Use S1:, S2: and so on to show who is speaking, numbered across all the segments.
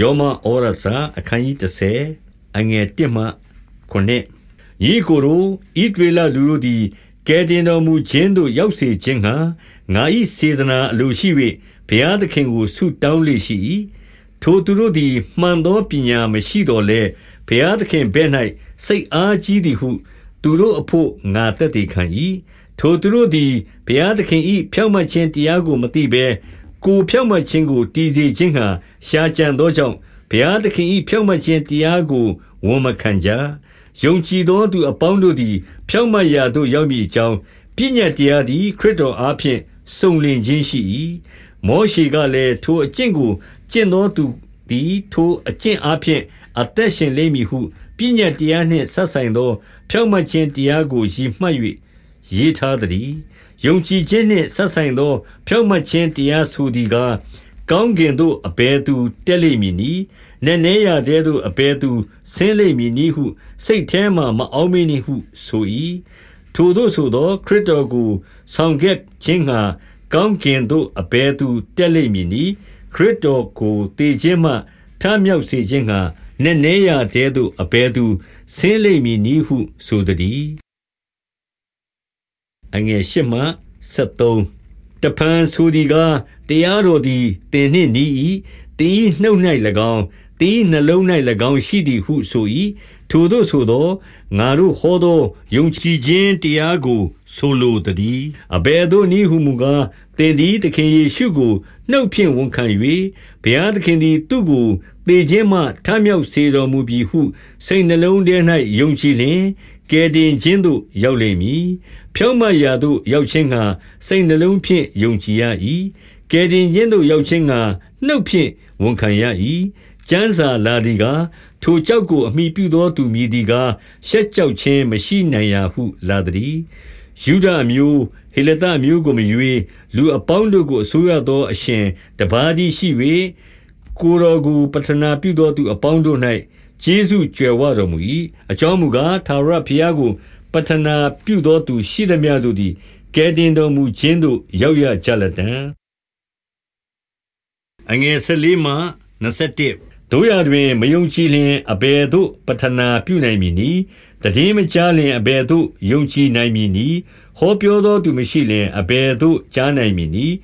S1: ယောမဩရစာအခန်းကြီး30အငယ်1မှ9ညီကိုတို့ဣဒရေလလူတို့သည်ကဲတင်တော်မူခြင်းသို့ရောက်စေခြင်းဟံငါ၏စေတနာအလိုရှိ၍ဘုရားသခင်ကိုဆုတောင်းလေရှိ၏ထိုသူတို့သည်မှန်သောပညာမရှိတော်လဲဘုရားသခင်ဘဲ့၌စိတ်အားကြီးသည်ဟု သူတို့အဖို့ငါတက်တည်ခံ၏ထိုသူတို့သည်ဘုရားသခင်၏ဖြောင့်မတ်ခြင်းတရားကိုမသိဘဲ ကိုဖြောင့်မတ်ခြင်းကိုတည်စေခြင်းဟံရှာကြံသောကြောင့်ဘုရားသခင်၏ဖြောင့်မတ်ခြင်းတရားကိုဝန်မခံကြယုံကြည်သောသူအပေါင်းတို့သည် ဖြောင့်မတ်ရာသို့ရောက်မည်အကြောင်းပညာတရားသည်ခရစ်တော်အားဖြင့်စုံလင်ခြင်းရှိ၏မောရှေကလည်းထိုအကျင့်ကိုကျင့်သောသူသည်ထိုအကျင့်အားဖြင့်အသက်ရှင်လိမ့်မည်ဟုပညာတရားနှင့်ဆက်ဆိုင်သော ဖြောင့်မတ်ခြင်းတရားကိုရည်မှတ်၍ရေးထားသည် ယုံကြည်ခြင်းနှင့်ဆက်ဆိုင်သော ဖြောင့်မတ်ခြင်းတရားဆိုသည်ကားကောင်းကင်သို့အဘယ်သူတက်လိမ့်မည်နည်းနည်းနည်းရတဲ့သို့အဘယ်သူဆင်းလိမ့်မည်နည်းဟု စိတ်ထဲမှမအောင်မည်နည်းဟုဆို၏ထိုတို့ဆိုသော ခရစ်တော်ကိုဆောင်ခဲ့ခြင်းငှာကောင်းကင်သို့အဘယ်သူတက်လိမ့်မည်နည်းခရစ်တော်ကိုတည်ခြင်းမှထမြောက်စေခြင်းငှာနည်းနည်းရတဲ့သို့အဘယ်သူဆင်းလိမ့်မည်နည်းဟုဆိုသည် အငယ်၈မှ73တဖန်ဆိုဒီကားတရားတော်သည်တင်နှင့်နီး၏တင်း၏နှုတ်၌၎င်းတင်းနှလုံး၌၎င်းရှိသည်ဟုဆို၏ထိုတို့ဆိုသောငါတို့ဟောသောယုံကြည်ခြင်းတရားကို ဆိုလိုသည်အဘယ်သို့နည်းဟုမူကားတင်သည်သခင်ယေရှုကိုနှုတ်ဖြင့်ဝန်ခံ၍ဘုရားသခင်သည်သူ့ကို သေခြင်းမှထမြောက်စေတော်မူပြီဟုစိတ်နှလုံးထဲ၌ယုံကြည်လျင်ကယ်တင်ခြင်းသို့ရောက်လိမ့်မည်ဖြောင့်မတ်ရာသို့ရောက်ခြင်းငှာစိတ်နှလုံးဖြင့်ယုံကြည်ရ၏ကယ်တင်ခြင်းသို့ရောက်ခြင်းငှာနှုတ်ဖြင့်ဝန်ခံရ၏ကျမ်းစာလာသည်ကားထိုကြောက်ကိုအမိပြုသောသူမည်သည်ကားရှက်ကြောက်ခြင်းမရှိနိုင်ရာဟုလာသည်ယူဒအမျိုးဟေလသအမျိုးကိုမရွေလူအပေါင်းတို့ကိုအစိုးရသောအရှင်တပါးသည်ရှိ၍ ကိုတော်ကိုပတနာပြုသောသူအပေါင်းတို့၌ကျေးဇူးကြွယ်ဝတော်မူ၏အကြောင်းမူကားသာရဖျားကိုပတနာပြုသောသူရှိသမျှတို့သည်ကဲတင်တော်မူခြင်းသို့ရောက်ရကြလတံအငယ်၁၄မှ21တို့ရတွင်မယုံကြည်လျင်အဘယ်သို့ပတနာပြုနိုင်မည်နည်းတည်င်းမကြားလျင်အဘယ်သို့ယုံကြည်နိုင်မည်နည်းဟောပြောသောသူမရှိလျင်အဘယ်သို့ကြားနိုင်မည်နည်း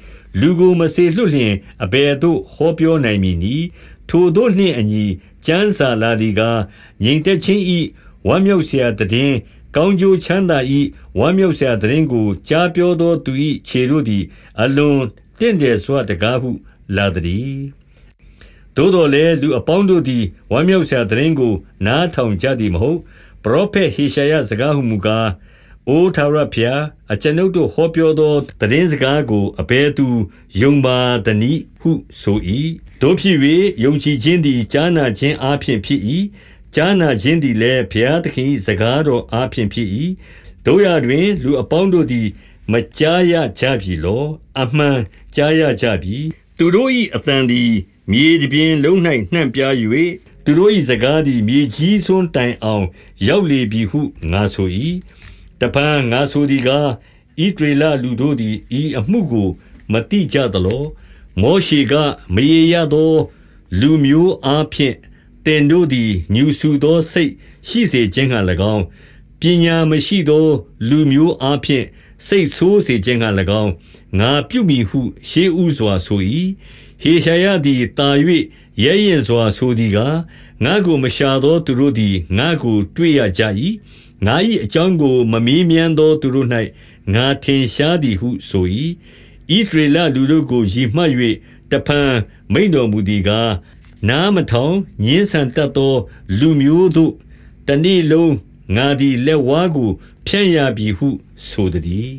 S1: လူကိုမစေလွှတ်လျင်အဘယ်သို့ဟောပြောနိုင်မည်နည်းထိုတို့နှင့်အညီကျမ်းစာလာသည်ကားငြိမ်သက်ခြင်းဤဝမ်းမြောက်စရာတည်င်းကောင်းကျိုးချမ်းသာဤဝမ်းမြောက်စရာတည်င်းကိုကြားပြောသောသူဤခြေတို့သည် အလွန်တင့်တယ်စွာတကားဟုလာသည်သို့တော်လည်းလူအပေါင်းတို့သည်ဝမ်းမြောက်စရာတည်င်းကို နားထောင်ကြသည်မဟုတ်ပရောဖက်ဟေရှာယစကားဟုမူကား အိုထာဝရဖျား အကျွန်ုပ်တို့ဟောပြောသောတည်င်းစကားကို အဘယ်သူယုံပါသနည်းဟုဆို၏တို့ဖြစ်၍ယုံကြည်ခြင်းသည် ကြားနာခြင်းအပြင်ဖြစ်၏ကြားနာခြင်းသည်လည်း ဘုရားသခင်၏စကားတော်အပြင်ဖြစ်၏တို့ရတွင် လူအပေါင်းတို့သည် မကြားရကြပြီလော အမှန်ကြားရကြပြီ သူတို့၏အသံသည် မြေပြင်လုံး၌နှံ့ပြား၍သူတို့၏စကားသည် မြေကြီးစွန်းတိုင်အောင် ရောက်လေပြီဟု ငါဆို၏ တပန်းငါဆိုသည်ကားဣဒရေလလူတို့သည်ဤအမှုကို မတိကြသလောမောရှေကမရေရသော လူမျိုးအားဖြင့်တင်တို့သည်ညူဆူသောစိတ်ရှိစေခြင်းဟံ၎င်းပညာမရှိသော လူမျိုးအားဖြင့်စိတ်ဆိုးစေခြင်းဟံ၎င်းငါပြုမိဟု ရှေးဥစွာဆို၏ဟေရှာယသည်တာ၍ရဲရင်စွာဆိုသည်ကားငါကိုမရှာသောသူတို့သည်ငါကို တွေ့ရကြ၏ ငါ၏အကြောင်းကိုမမေးမြန်းသောသူတို့၌ငါထင်ရှားသည်ဟုဆို၏ဣသရေလလူတို့ကိုရည်မှတ်၍တဖန်မိန်တော်မူသည်ကားနားမထောင်ညင်းဆန်တတ်သော လူမျိုးတို့တနေ့လုံးငါသည်လက်ဝါးကို ဖြန့်ရပြီဟုဆိုသည်